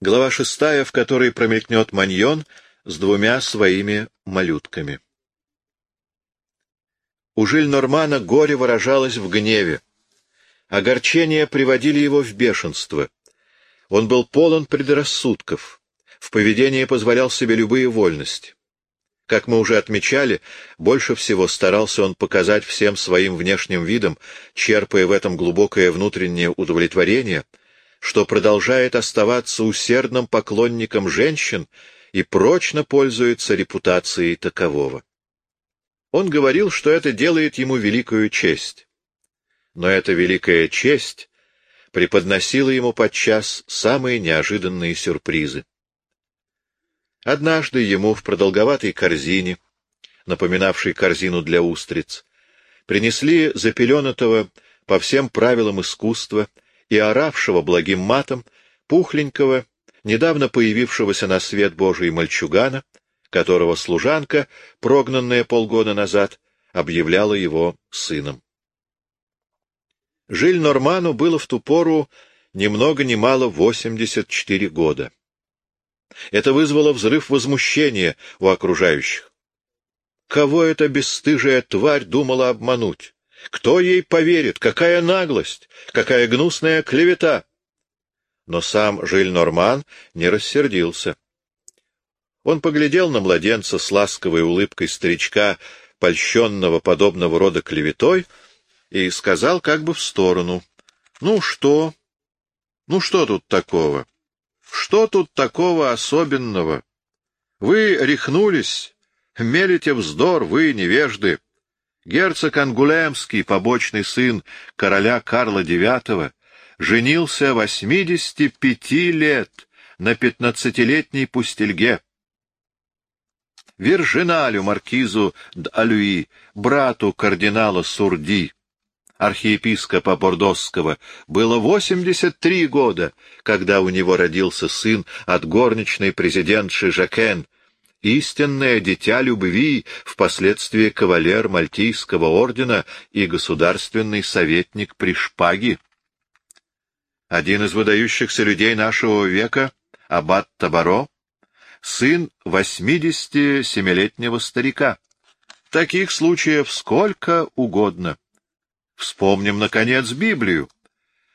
Глава шестая, в которой промелькнет Маньон с двумя своими малютками. У Жиль-Нормана горе выражалось в гневе. Огорчения приводили его в бешенство. Он был полон предрассудков. В поведении позволял себе любые вольности. Как мы уже отмечали, больше всего старался он показать всем своим внешним видом, черпая в этом глубокое внутреннее удовлетворение — что продолжает оставаться усердным поклонником женщин и прочно пользуется репутацией такового. Он говорил, что это делает ему великую честь. Но эта великая честь преподносила ему подчас самые неожиданные сюрпризы. Однажды ему в продолговатой корзине, напоминавшей корзину для устриц, принесли запеленатого по всем правилам искусства и оравшего благим матом пухленького, недавно появившегося на свет Божий мальчугана, которого служанка, прогнанная полгода назад, объявляла его сыном. Жиль Норману было в ту пору ни много ни мало 84 года. Это вызвало взрыв возмущения у окружающих. Кого эта бесстыжая тварь думала обмануть? Кто ей поверит? Какая наглость! Какая гнусная клевета! Но сам Жиль-Норман не рассердился. Он поглядел на младенца с ласковой улыбкой старичка, польщенного подобного рода клеветой, и сказал как бы в сторону. — Ну что? Ну что тут такого? Что тут такого особенного? Вы рехнулись, мелите вздор, вы невежды. Герцог Ангулемский, побочный сын короля Карла IX, женился 85 лет на пятнадцатилетней пустельге. Виржиналю маркизу Д'Алюи, брату кардинала Сурди, архиепископа Бордосского, было 83 года, когда у него родился сын от горничной президентши Жакен, истинное дитя любви, впоследствии кавалер Мальтийского ордена и государственный советник при шпаге. Один из выдающихся людей нашего века, аббат Табаро, сын восьмидесяти-семилетнего старика. Таких случаев сколько угодно. Вспомним, наконец, Библию.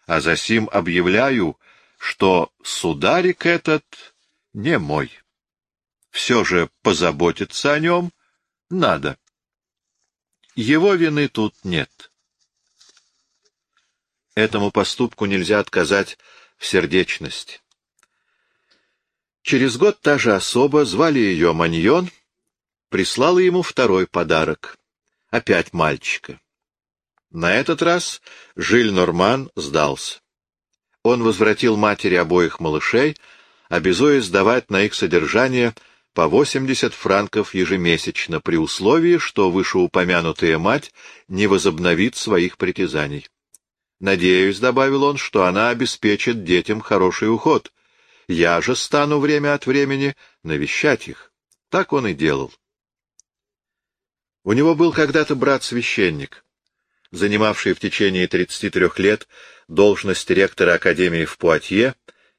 А засим объявляю, что сударик этот не мой все же позаботиться о нем надо. Его вины тут нет. Этому поступку нельзя отказать в сердечности. Через год та же особа, звали ее Маньон, прислала ему второй подарок. Опять мальчика. На этот раз Жиль Норман сдался. Он возвратил матери обоих малышей, обязуясь давать на их содержание — по 80 франков ежемесячно при условии, что вышеупомянутая мать не возобновит своих притязаний. Надеюсь, — добавил он, — что она обеспечит детям хороший уход. Я же стану время от времени навещать их. Так он и делал. У него был когда-то брат-священник, занимавший в течение 33 лет должность ректора Академии в Пуатье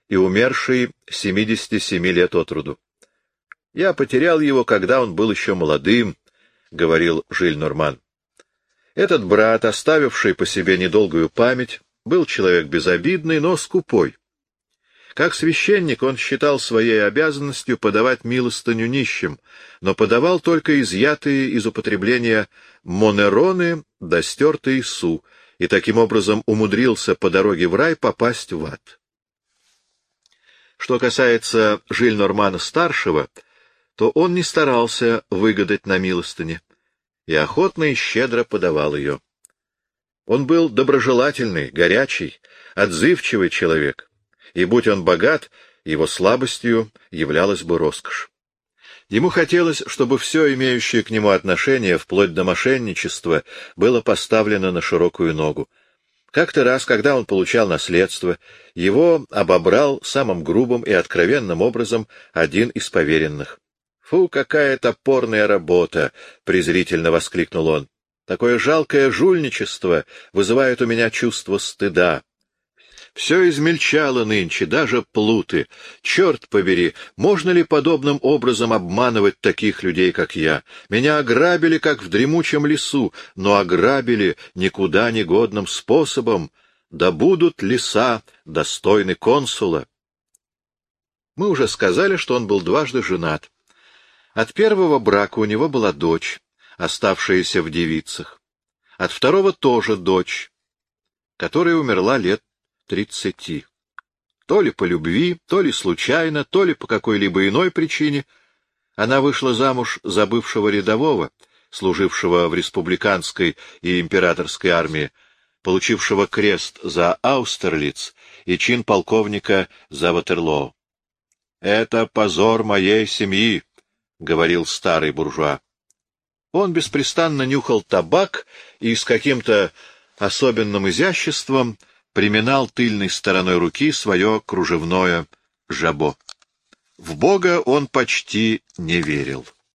и умерший 77 лет от роду. Я потерял его, когда он был еще молодым, — говорил Жиль Норман. Этот брат, оставивший по себе недолгую память, был человек безобидный, но скупой. Как священник он считал своей обязанностью подавать милостыню нищим, но подавал только изъятые из употребления монероны да стертые су, и таким образом умудрился по дороге в рай попасть в ад. Что касается Жиль Нормана-старшего, то он не старался выгадать на милостыне и охотно и щедро подавал ее. Он был доброжелательный, горячий, отзывчивый человек, и, будь он богат, его слабостью являлась бы роскошь. Ему хотелось, чтобы все имеющее к нему отношение, вплоть до мошенничества, было поставлено на широкую ногу. Как-то раз, когда он получал наследство, его обобрал самым грубым и откровенным образом один из поверенных. «Фу, какая топорная работа!» — презрительно воскликнул он. «Такое жалкое жульничество вызывает у меня чувство стыда. Все измельчало нынче, даже плуты. Черт побери, можно ли подобным образом обманывать таких людей, как я? Меня ограбили, как в дремучем лесу, но ограбили никуда не годным способом. Да будут леса достойны консула. Мы уже сказали, что он был дважды женат. От первого брака у него была дочь, оставшаяся в девицах. От второго тоже дочь, которая умерла лет тридцати. То ли по любви, то ли случайно, то ли по какой-либо иной причине она вышла замуж за бывшего рядового, служившего в республиканской и императорской армии, получившего крест за Аустерлиц и чин полковника за Ватерлоу. «Это позор моей семьи», — говорил старый буржуа. Он беспрестанно нюхал табак и с каким-то особенным изяществом приминал тыльной стороной руки свое кружевное жабо. В Бога он почти не верил.